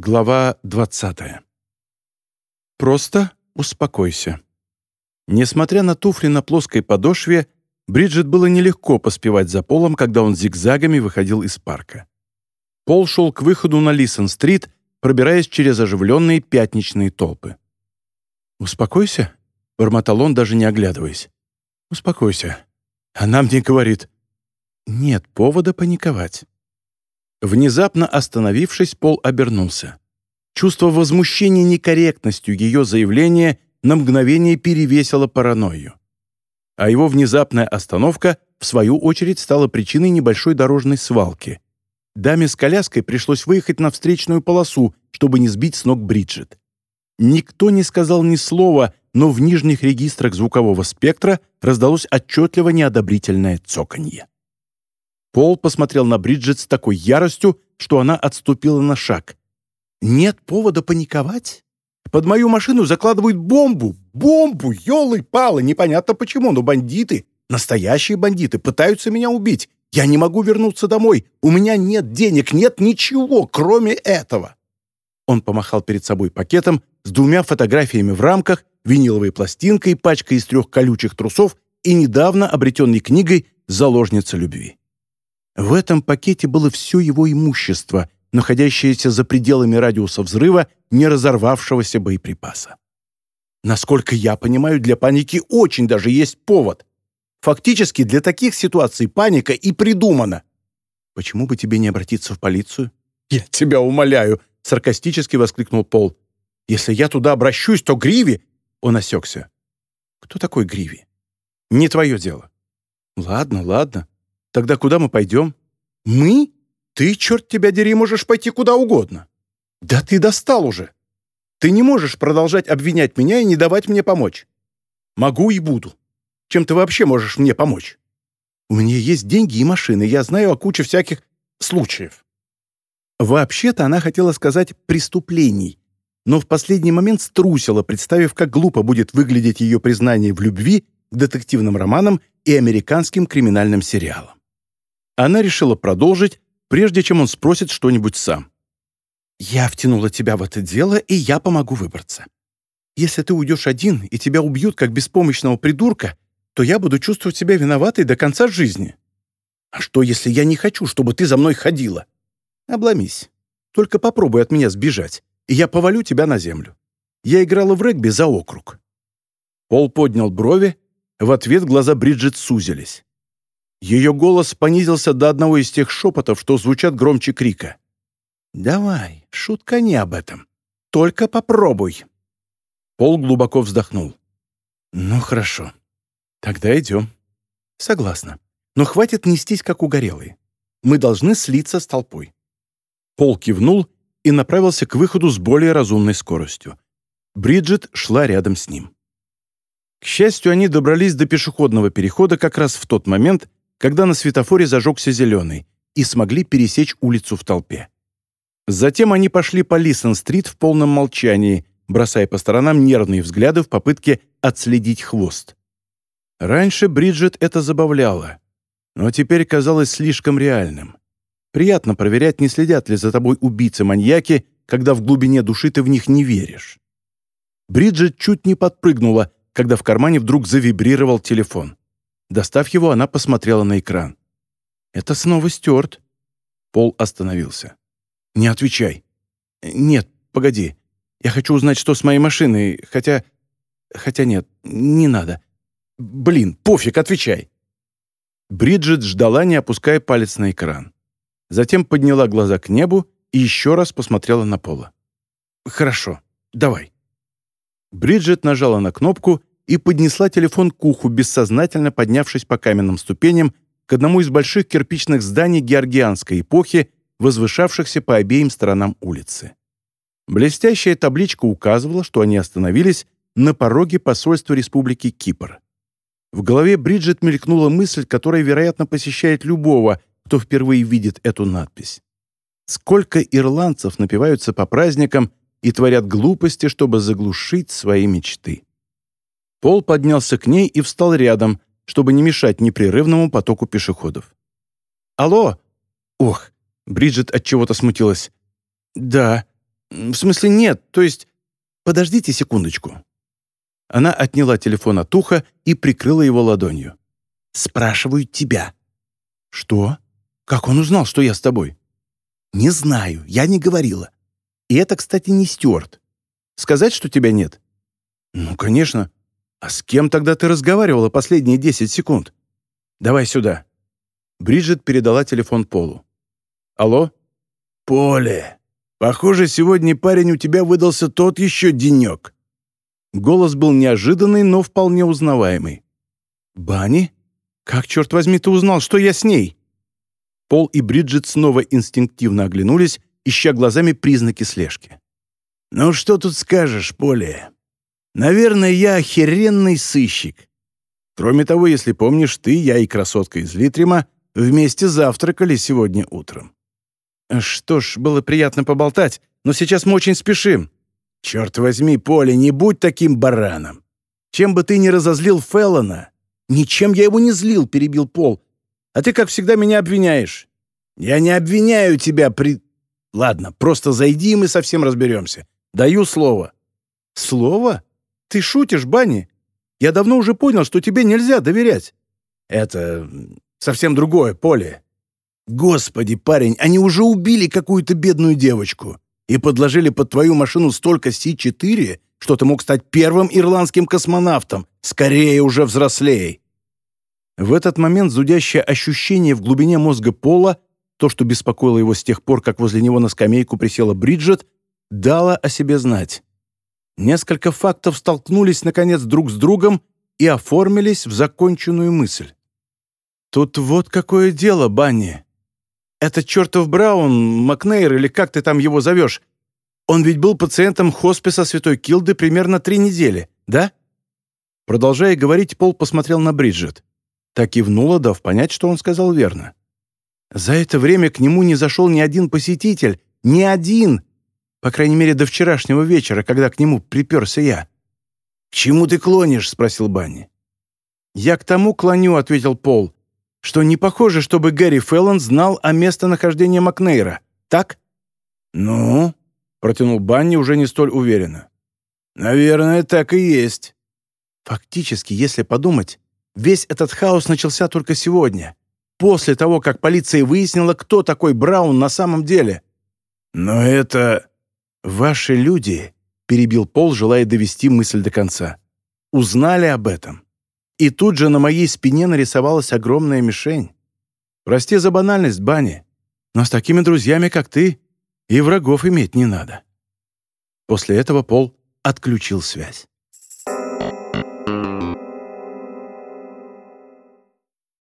Глава 20. Просто успокойся. Несмотря на туфли на плоской подошве, Бриджит было нелегко поспевать за Полом, когда он зигзагами выходил из парка. Пол шел к выходу на Лисон-стрит, пробираясь через оживленные пятничные толпы. «Успокойся», — бормотал он, даже не оглядываясь. «Успокойся». Она мне говорит, «Нет повода паниковать». Внезапно остановившись, Пол обернулся. Чувство возмущения некорректностью ее заявления на мгновение перевесило паранойю. А его внезапная остановка, в свою очередь, стала причиной небольшой дорожной свалки. Даме с коляской пришлось выехать на встречную полосу, чтобы не сбить с ног Бриджит. Никто не сказал ни слова, но в нижних регистрах звукового спектра раздалось отчетливо неодобрительное цоканье. Пол посмотрел на Бриджит с такой яростью, что она отступила на шаг. «Нет повода паниковать? Под мою машину закладывают бомбу! Бомбу! Ёлы-палы! Непонятно почему, но бандиты, настоящие бандиты, пытаются меня убить. Я не могу вернуться домой. У меня нет денег, нет ничего, кроме этого!» Он помахал перед собой пакетом с двумя фотографиями в рамках, виниловой пластинкой, пачкой из трех колючих трусов и недавно обретенной книгой «Заложница любви». В этом пакете было все его имущество, находящееся за пределами радиуса взрыва не разорвавшегося боеприпаса. Насколько я понимаю, для паники очень даже есть повод. Фактически для таких ситуаций паника и придумана. Почему бы тебе не обратиться в полицию? Я тебя умоляю, саркастически воскликнул Пол. Если я туда обращусь, то Гриви... Он осекся. Кто такой Гриви? Не твое дело. Ладно, ладно. Тогда куда мы пойдем? Мы? Ты, черт тебя дери, можешь пойти куда угодно. Да ты достал уже. Ты не можешь продолжать обвинять меня и не давать мне помочь. Могу и буду. Чем ты вообще можешь мне помочь? У меня есть деньги и машины, я знаю о куче всяких случаев. Вообще-то она хотела сказать «преступлений», но в последний момент струсила, представив, как глупо будет выглядеть ее признание в любви к детективным романам и американским криминальным сериалам. Она решила продолжить, прежде чем он спросит что-нибудь сам. «Я втянула тебя в это дело, и я помогу выбраться. Если ты уйдешь один, и тебя убьют как беспомощного придурка, то я буду чувствовать себя виноватой до конца жизни. А что, если я не хочу, чтобы ты за мной ходила? Обломись. Только попробуй от меня сбежать, и я повалю тебя на землю. Я играла в регби за округ». Пол поднял брови, в ответ глаза Бриджит сузились. Ее голос понизился до одного из тех шепотов, что звучат громче крика. «Давай, шутка не об этом. Только попробуй». Пол глубоко вздохнул. «Ну, хорошо. Тогда идем». «Согласна. Но хватит нестись, как угорелые. Мы должны слиться с толпой». Пол кивнул и направился к выходу с более разумной скоростью. Бриджит шла рядом с ним. К счастью, они добрались до пешеходного перехода как раз в тот момент, когда на светофоре зажегся зеленый, и смогли пересечь улицу в толпе. Затем они пошли по Лисон-стрит в полном молчании, бросая по сторонам нервные взгляды в попытке отследить хвост. Раньше Бриджит это забавляло, но теперь казалось слишком реальным. Приятно проверять, не следят ли за тобой убийцы-маньяки, когда в глубине души ты в них не веришь. Бриджит чуть не подпрыгнула, когда в кармане вдруг завибрировал телефон. Достав его, она посмотрела на экран. «Это снова Стюарт». Пол остановился. «Не отвечай». «Нет, погоди. Я хочу узнать, что с моей машиной, хотя... Хотя нет, не надо. Блин, пофиг, отвечай». Бриджит ждала, не опуская палец на экран. Затем подняла глаза к небу и еще раз посмотрела на Пола. «Хорошо, давай». Бриджит нажала на кнопку, и поднесла телефон к уху, бессознательно поднявшись по каменным ступеням к одному из больших кирпичных зданий георгианской эпохи, возвышавшихся по обеим сторонам улицы. Блестящая табличка указывала, что они остановились на пороге посольства Республики Кипр. В голове Бриджит мелькнула мысль, которая, вероятно, посещает любого, кто впервые видит эту надпись. Сколько ирландцев напиваются по праздникам и творят глупости, чтобы заглушить свои мечты. Пол поднялся к ней и встал рядом, чтобы не мешать непрерывному потоку пешеходов. «Алло!» «Ох!» — Бриджит от чего то смутилась. «Да. В смысле, нет, то есть... Подождите секундочку». Она отняла телефон от уха и прикрыла его ладонью. «Спрашиваю тебя». «Что? Как он узнал, что я с тобой?» «Не знаю, я не говорила. И это, кстати, не Стюарт. Сказать, что тебя нет?» «Ну, конечно. А с кем тогда ты разговаривала последние десять секунд? Давай сюда». Бриджит передала телефон Полу. «Алло?» «Поле, похоже, сегодня парень у тебя выдался тот еще денек». Голос был неожиданный, но вполне узнаваемый. «Банни? Как, черт возьми, ты узнал, что я с ней?» Пол и Бриджит снова инстинктивно оглянулись, ища глазами признаки слежки. «Ну что тут скажешь, Поле? Наверное, я охеренный сыщик. Кроме того, если помнишь, ты, я и красотка из Литрима вместе завтракали сегодня утром». «Что ж, было приятно поболтать, но сейчас мы очень спешим». «Черт возьми, Поле, не будь таким бараном. Чем бы ты ни разозлил Феллона...» «Ничем я его не злил», — перебил Пол. «А ты, как всегда, меня обвиняешь». «Я не обвиняю тебя при...» «Ладно, просто зайди, и мы совсем разберемся. Даю слово». «Слово? Ты шутишь, Банни? Я давно уже понял, что тебе нельзя доверять». «Это совсем другое, Поле. Господи, парень, они уже убили какую-то бедную девочку и подложили под твою машину столько Си-4, что ты мог стать первым ирландским космонавтом. Скорее уже взрослей». В этот момент зудящее ощущение в глубине мозга Пола, то, что беспокоило его с тех пор, как возле него на скамейку присела Бриджит, дало о себе знать. Несколько фактов столкнулись, наконец, друг с другом и оформились в законченную мысль. «Тут вот какое дело, Банни. Этот чертов Браун, Макнейр или как ты там его зовешь, он ведь был пациентом хосписа Святой Килды примерно три недели, да?» Продолжая говорить, Пол посмотрел на Бриджит. Так кивнула, дав понять, что он сказал верно. За это время к нему не зашел ни один посетитель, ни один, по крайней мере, до вчерашнего вечера, когда к нему приперся я. «К чему ты клонишь?» — спросил Банни. «Я к тому клоню», — ответил Пол, «что не похоже, чтобы Гэри Феллон знал о местонахождении Макнейра. Так?» «Ну?» — протянул Банни уже не столь уверенно. «Наверное, так и есть». Фактически, если подумать, весь этот хаос начался только сегодня, после того, как полиция выяснила, кто такой Браун на самом деле. «Но это...» «Ваши люди», — перебил Пол, желая довести мысль до конца, «узнали об этом. И тут же на моей спине нарисовалась огромная мишень. Прости за банальность, Банни, но с такими друзьями, как ты, и врагов иметь не надо». После этого Пол отключил связь.